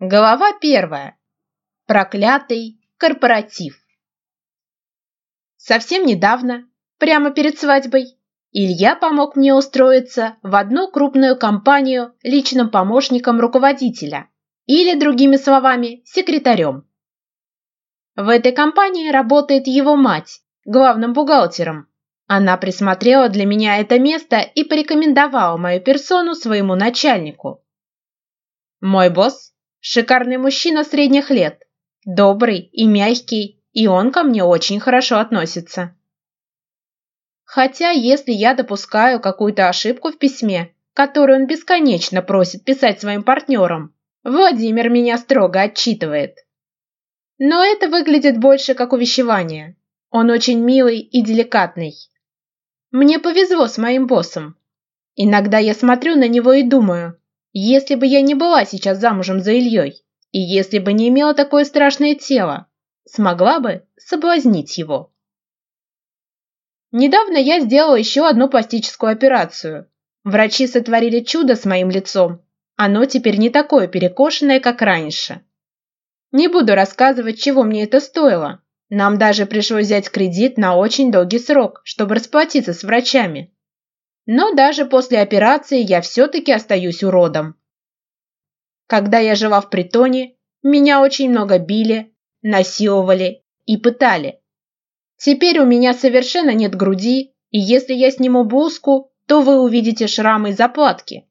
Глава первая. Проклятый корпоратив. Совсем недавно, прямо перед свадьбой, Илья помог мне устроиться в одну крупную компанию личным помощником руководителя или, другими словами, секретарем. В этой компании работает его мать, главным бухгалтером. Она присмотрела для меня это место и порекомендовала мою персону своему начальнику. Мой босс Шикарный мужчина средних лет, добрый и мягкий, и он ко мне очень хорошо относится. Хотя, если я допускаю какую-то ошибку в письме, которую он бесконечно просит писать своим партнерам, Владимир меня строго отчитывает. Но это выглядит больше как увещевание. Он очень милый и деликатный. Мне повезло с моим боссом. Иногда я смотрю на него и думаю, если бы я не была сейчас замужем за Ильей, и если бы не имела такое страшное тело, смогла бы соблазнить его. Недавно я сделала еще одну пластическую операцию. Врачи сотворили чудо с моим лицом. Оно теперь не такое перекошенное, как раньше. Не буду рассказывать, чего мне это стоило. Нам даже пришлось взять кредит на очень долгий срок, чтобы расплатиться с врачами. Но даже после операции я все-таки остаюсь уродом. Когда я жила в притоне, меня очень много били, насиловали и пытали. Теперь у меня совершенно нет груди, и если я сниму блузку, то вы увидите шрамы и заплатки.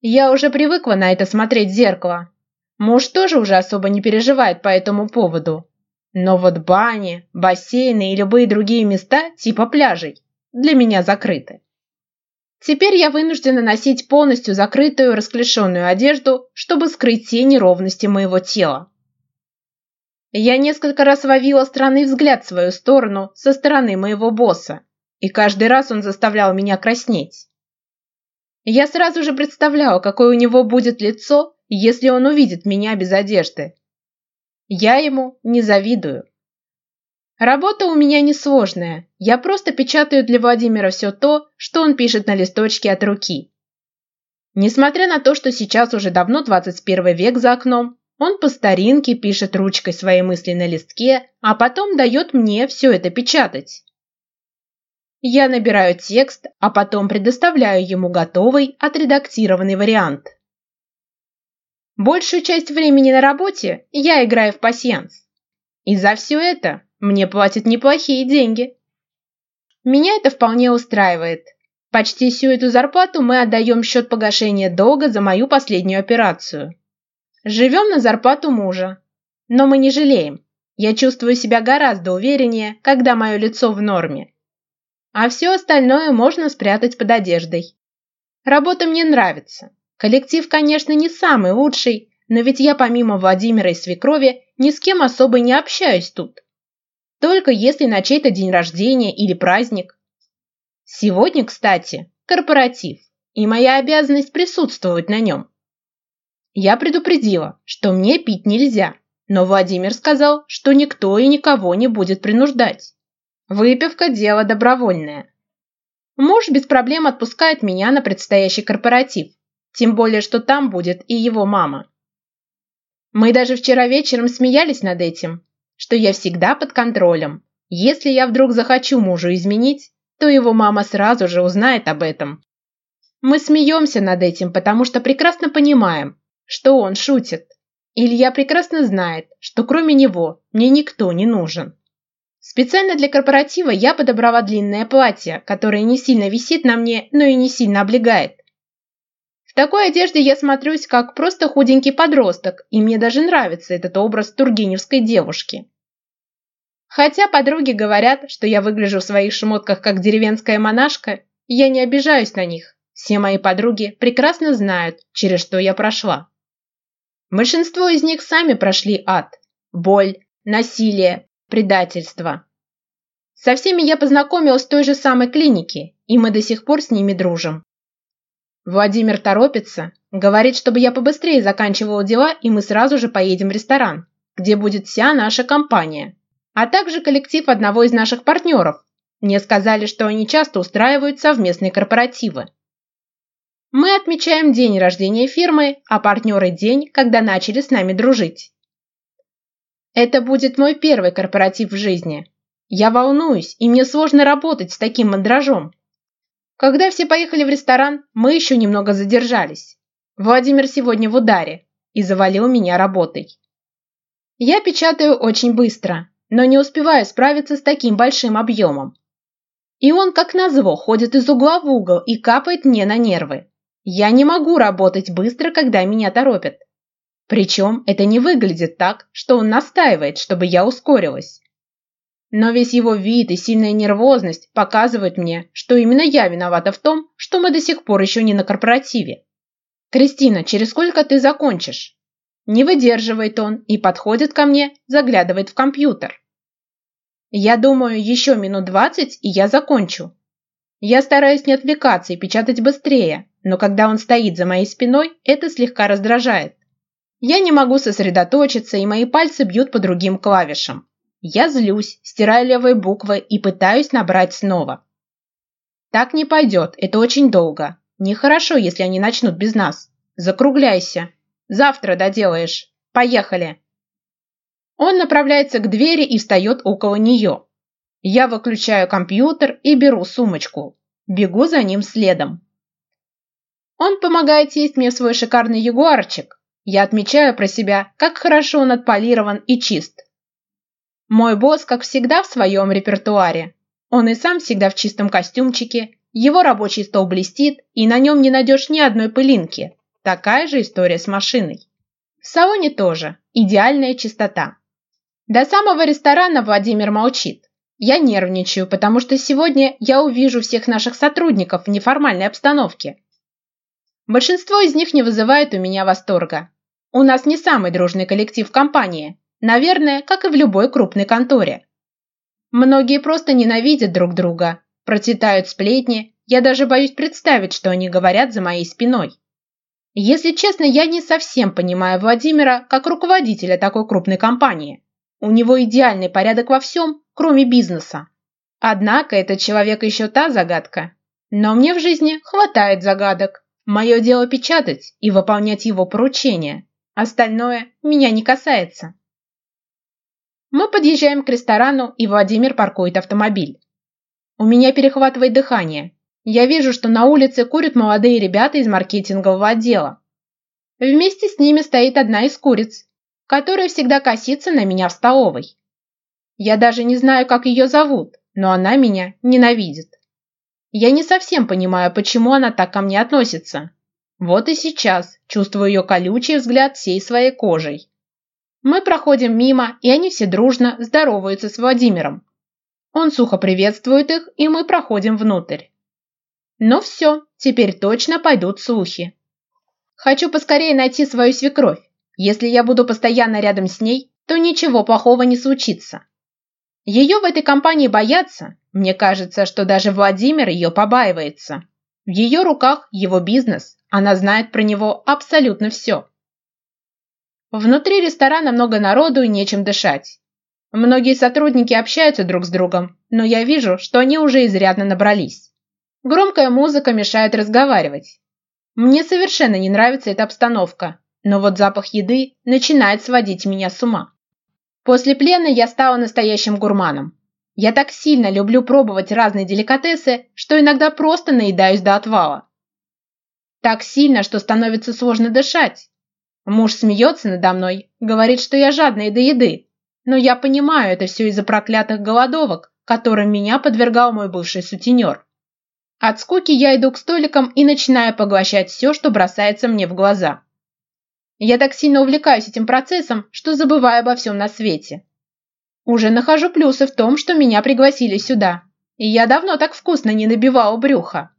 Я уже привыкла на это смотреть в зеркало. Муж тоже уже особо не переживает по этому поводу. Но вот бани, бассейны и любые другие места типа пляжей для меня закрыты. Теперь я вынуждена носить полностью закрытую расклешенную одежду, чтобы скрыть все неровности моего тела. Я несколько раз ловила странный взгляд в свою сторону со стороны моего босса, и каждый раз он заставлял меня краснеть. Я сразу же представляла, какое у него будет лицо, если он увидит меня без одежды. Я ему не завидую. Работа у меня несложная. Я просто печатаю для Владимира все то, что он пишет на листочке от руки. Несмотря на то, что сейчас уже давно 21 век за окном, он по старинке пишет ручкой свои мысли на листке, а потом дает мне все это печатать. Я набираю текст, а потом предоставляю ему готовый, отредактированный вариант. Большую часть времени на работе я играю в пасьянс. И за все это мне платят неплохие деньги. Меня это вполне устраивает. Почти всю эту зарплату мы отдаем в счет погашения долга за мою последнюю операцию. Живем на зарплату мужа. Но мы не жалеем. Я чувствую себя гораздо увереннее, когда мое лицо в норме. А все остальное можно спрятать под одеждой. Работа мне нравится. Коллектив, конечно, не самый лучший, но ведь я помимо Владимира и свекрови ни с кем особо не общаюсь тут. Только если на чей-то день рождения или праздник. Сегодня, кстати, корпоратив, и моя обязанность присутствовать на нем. Я предупредила, что мне пить нельзя, но Владимир сказал, что никто и никого не будет принуждать. Выпивка – дело добровольное. Муж без проблем отпускает меня на предстоящий корпоратив, тем более, что там будет и его мама. Мы даже вчера вечером смеялись над этим, что я всегда под контролем. Если я вдруг захочу мужу изменить, то его мама сразу же узнает об этом. Мы смеемся над этим, потому что прекрасно понимаем, что он шутит. Илья прекрасно знает, что кроме него мне никто не нужен. Специально для корпоратива я подобрала длинное платье, которое не сильно висит на мне, но и не сильно облегает такой одежде я смотрюсь как просто худенький подросток, и мне даже нравится этот образ тургеневской девушки. Хотя подруги говорят, что я выгляжу в своих шмотках как деревенская монашка, я не обижаюсь на них. Все мои подруги прекрасно знают, через что я прошла. Большинство из них сами прошли ад, боль, насилие, предательство. Со всеми я познакомилась в той же самой клинике, и мы до сих пор с ними дружим. Владимир торопится, говорит, чтобы я побыстрее заканчивала дела, и мы сразу же поедем в ресторан, где будет вся наша компания, а также коллектив одного из наших партнеров. Мне сказали, что они часто устраивают совместные корпоративы. Мы отмечаем день рождения фирмы, а партнеры – день, когда начали с нами дружить. Это будет мой первый корпоратив в жизни. Я волнуюсь, и мне сложно работать с таким мандражом. Когда все поехали в ресторан, мы еще немного задержались. Владимир сегодня в ударе и завалил меня работой. Я печатаю очень быстро, но не успеваю справиться с таким большим объемом. И он, как назло, ходит из угла в угол и капает мне на нервы. Я не могу работать быстро, когда меня торопят. Причем это не выглядит так, что он настаивает, чтобы я ускорилась. Но весь его вид и сильная нервозность показывают мне, что именно я виновата в том, что мы до сих пор еще не на корпоративе. «Кристина, через сколько ты закончишь?» Не выдерживает он и подходит ко мне, заглядывает в компьютер. Я думаю, еще минут двадцать, и я закончу. Я стараюсь не отвлекаться и печатать быстрее, но когда он стоит за моей спиной, это слегка раздражает. Я не могу сосредоточиться, и мои пальцы бьют по другим клавишам. Я злюсь, стираю левые буквы и пытаюсь набрать снова. Так не пойдет, это очень долго. Нехорошо, если они начнут без нас. Закругляйся. Завтра доделаешь. Поехали. Он направляется к двери и встает около нее. Я выключаю компьютер и беру сумочку. Бегу за ним следом. Он помогает сесть мне свой шикарный ягуарчик. Я отмечаю про себя, как хорошо он отполирован и чист. Мой босс, как всегда, в своем репертуаре. Он и сам всегда в чистом костюмчике, его рабочий стол блестит, и на нем не найдешь ни одной пылинки. Такая же история с машиной. В салоне тоже. Идеальная чистота. До самого ресторана Владимир молчит. Я нервничаю, потому что сегодня я увижу всех наших сотрудников в неформальной обстановке. Большинство из них не вызывает у меня восторга. У нас не самый дружный коллектив компании, Наверное, как и в любой крупной конторе. Многие просто ненавидят друг друга, процветают сплетни, я даже боюсь представить, что они говорят за моей спиной. Если честно, я не совсем понимаю Владимира как руководителя такой крупной компании. У него идеальный порядок во всем, кроме бизнеса. Однако этот человек еще та загадка. Но мне в жизни хватает загадок. Мое дело печатать и выполнять его поручения. Остальное меня не касается. Мы подъезжаем к ресторану, и Владимир паркует автомобиль. У меня перехватывает дыхание. Я вижу, что на улице курят молодые ребята из маркетингового отдела. Вместе с ними стоит одна из куриц, которая всегда косится на меня в столовой. Я даже не знаю, как ее зовут, но она меня ненавидит. Я не совсем понимаю, почему она так ко мне относится. Вот и сейчас чувствую ее колючий взгляд всей своей кожей. Мы проходим мимо, и они все дружно здороваются с Владимиром. Он сухо приветствует их, и мы проходим внутрь. Ну Но все, теперь точно пойдут слухи. Хочу поскорее найти свою свекровь. Если я буду постоянно рядом с ней, то ничего плохого не случится. Ее в этой компании боятся. Мне кажется, что даже Владимир ее побаивается. В ее руках его бизнес, она знает про него абсолютно все. Внутри ресторана много народу и нечем дышать. Многие сотрудники общаются друг с другом, но я вижу, что они уже изрядно набрались. Громкая музыка мешает разговаривать. Мне совершенно не нравится эта обстановка, но вот запах еды начинает сводить меня с ума. После плена я стала настоящим гурманом. Я так сильно люблю пробовать разные деликатесы, что иногда просто наедаюсь до отвала. Так сильно, что становится сложно дышать. Муж смеется надо мной, говорит, что я жадная до еды. Но я понимаю, это все из-за проклятых голодовок, которым меня подвергал мой бывший сутенер. От скуки я иду к столикам и начинаю поглощать все, что бросается мне в глаза. Я так сильно увлекаюсь этим процессом, что забываю обо всем на свете. Уже нахожу плюсы в том, что меня пригласили сюда. И я давно так вкусно не набивала брюха.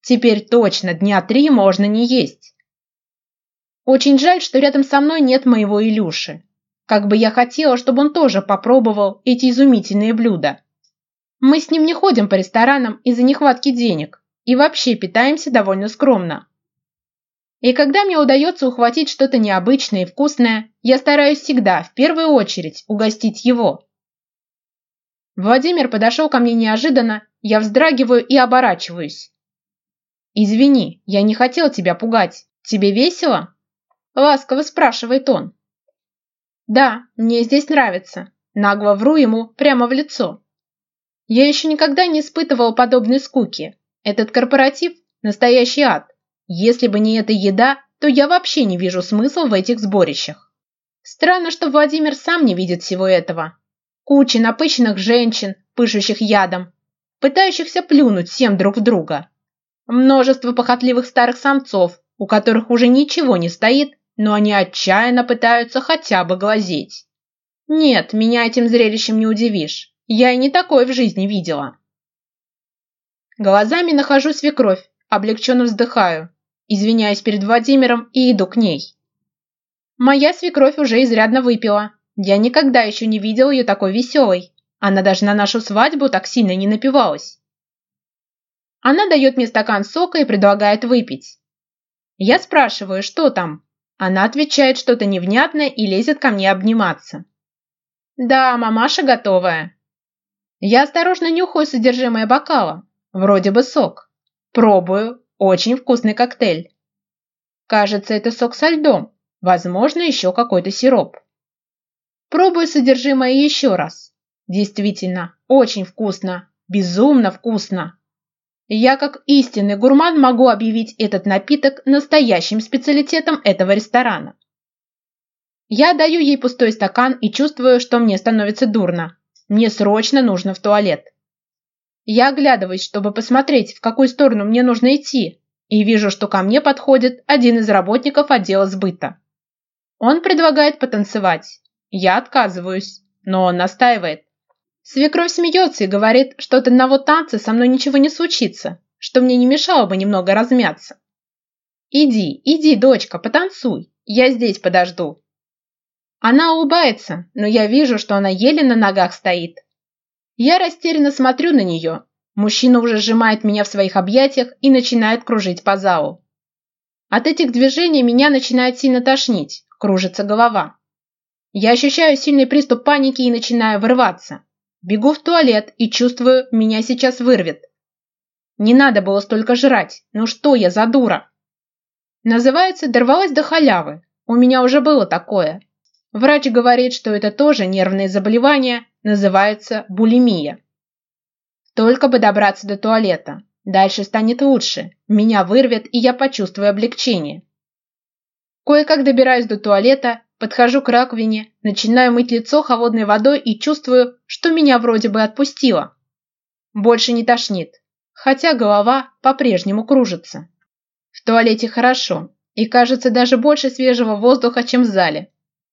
Теперь точно дня три можно не есть. Очень жаль, что рядом со мной нет моего Илюши. Как бы я хотела, чтобы он тоже попробовал эти изумительные блюда. Мы с ним не ходим по ресторанам из-за нехватки денег и вообще питаемся довольно скромно. И когда мне удается ухватить что-то необычное и вкусное, я стараюсь всегда, в первую очередь, угостить его. Владимир подошел ко мне неожиданно, я вздрагиваю и оборачиваюсь. «Извини, я не хотел тебя пугать. Тебе весело?» ласково спрашивает он. «Да, мне здесь нравится», – нагло вру ему прямо в лицо. Я еще никогда не испытывал подобной скуки. Этот корпоратив – настоящий ад. Если бы не эта еда, то я вообще не вижу смысла в этих сборищах. Странно, что Владимир сам не видит всего этого. Куча напыщенных женщин, пышущих ядом, пытающихся плюнуть всем друг в друга. Множество похотливых старых самцов, у которых уже ничего не стоит, но они отчаянно пытаются хотя бы глазеть. Нет, меня этим зрелищем не удивишь. Я и не такое в жизни видела. Глазами нахожу свекровь, облегченно вздыхаю, извиняюсь перед Владимиром и иду к ней. Моя свекровь уже изрядно выпила. Я никогда еще не видел ее такой веселой. Она даже на нашу свадьбу так сильно не напивалась. Она дает мне стакан сока и предлагает выпить. Я спрашиваю, что там, она отвечает что-то невнятное и лезет ко мне обниматься. «Да, мамаша готовая». Я осторожно нюхаю содержимое бокала. Вроде бы сок. Пробую. Очень вкусный коктейль. Кажется, это сок со льдом. Возможно, еще какой-то сироп. Пробую содержимое еще раз. Действительно, очень вкусно. Безумно вкусно. Я, как истинный гурман, могу объявить этот напиток настоящим специалитетом этого ресторана. Я даю ей пустой стакан и чувствую, что мне становится дурно. Мне срочно нужно в туалет. Я оглядываюсь, чтобы посмотреть, в какую сторону мне нужно идти, и вижу, что ко мне подходит один из работников отдела сбыта. Он предлагает потанцевать. Я отказываюсь, но он настаивает. Свекровь смеется и говорит, что от одного танца со мной ничего не случится, что мне не мешало бы немного размяться. «Иди, иди, дочка, потанцуй, я здесь подожду». Она улыбается, но я вижу, что она еле на ногах стоит. Я растерянно смотрю на нее. Мужчина уже сжимает меня в своих объятиях и начинает кружить по залу. От этих движений меня начинает сильно тошнить, кружится голова. Я ощущаю сильный приступ паники и начинаю вырываться. Бегу в туалет и чувствую, меня сейчас вырвет. Не надо было столько жрать. Ну что я за дура? Называется, дорвалась до халявы. У меня уже было такое. Врач говорит, что это тоже нервное заболевание, называется булимия. Только бы добраться до туалета. Дальше станет лучше. Меня вырвет, и я почувствую облегчение. Кое-как добираюсь до туалета Подхожу к раковине, начинаю мыть лицо холодной водой и чувствую, что меня вроде бы отпустило. Больше не тошнит, хотя голова по-прежнему кружится. В туалете хорошо, и кажется даже больше свежего воздуха, чем в зале.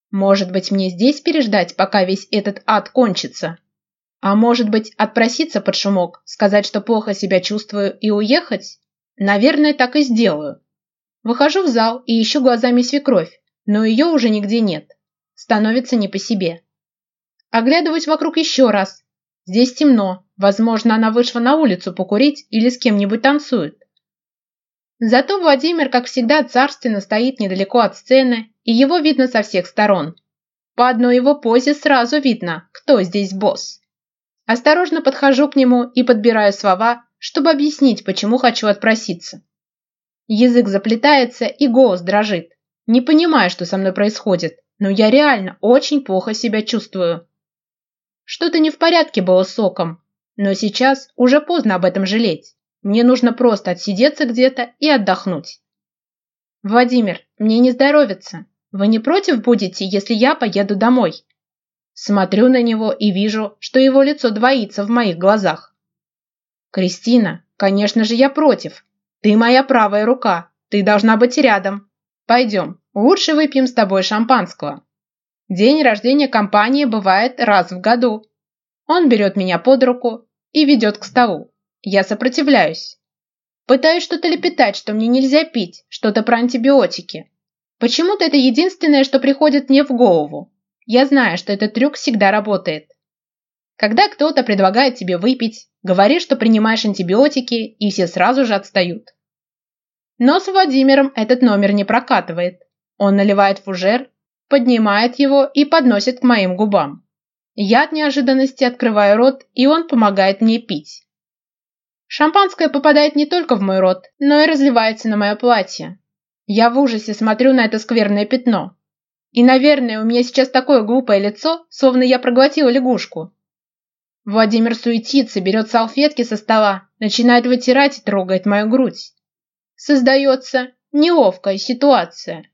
Может быть, мне здесь переждать, пока весь этот ад кончится? А может быть, отпроситься под шумок, сказать, что плохо себя чувствую и уехать? Наверное, так и сделаю. Выхожу в зал и ищу глазами свекровь но ее уже нигде нет. Становится не по себе. Оглядываюсь вокруг еще раз. Здесь темно. Возможно, она вышла на улицу покурить или с кем-нибудь танцует. Зато Владимир, как всегда, царственно стоит недалеко от сцены, и его видно со всех сторон. По одной его позе сразу видно, кто здесь босс. Осторожно подхожу к нему и подбираю слова, чтобы объяснить, почему хочу отпроситься. Язык заплетается и голос дрожит. Не понимаю, что со мной происходит, но я реально очень плохо себя чувствую. Что-то не в порядке было с соком, но сейчас уже поздно об этом жалеть. Мне нужно просто отсидеться где-то и отдохнуть. Владимир, мне не здоровится. Вы не против будете, если я поеду домой? Смотрю на него и вижу, что его лицо двоится в моих глазах. Кристина, конечно же, я против. Ты моя правая рука. Ты должна быть рядом. Пойдем, лучше выпьем с тобой шампанского. День рождения компании бывает раз в году. Он берет меня под руку и ведет к столу. Я сопротивляюсь. Пытаюсь что-то лепетать, что мне нельзя пить, что-то про антибиотики. Почему-то это единственное, что приходит мне в голову. Я знаю, что этот трюк всегда работает. Когда кто-то предлагает тебе выпить, говори, что принимаешь антибиотики, и все сразу же отстают. Но с Владимиром этот номер не прокатывает. Он наливает фужер, поднимает его и подносит к моим губам. Я от неожиданности открываю рот, и он помогает мне пить. Шампанское попадает не только в мой рот, но и разливается на мое платье. Я в ужасе смотрю на это скверное пятно. И, наверное, у меня сейчас такое глупое лицо, словно я проглотила лягушку. Владимир суетится, берет салфетки со стола, начинает вытирать и трогает мою грудь создается неловкая ситуация.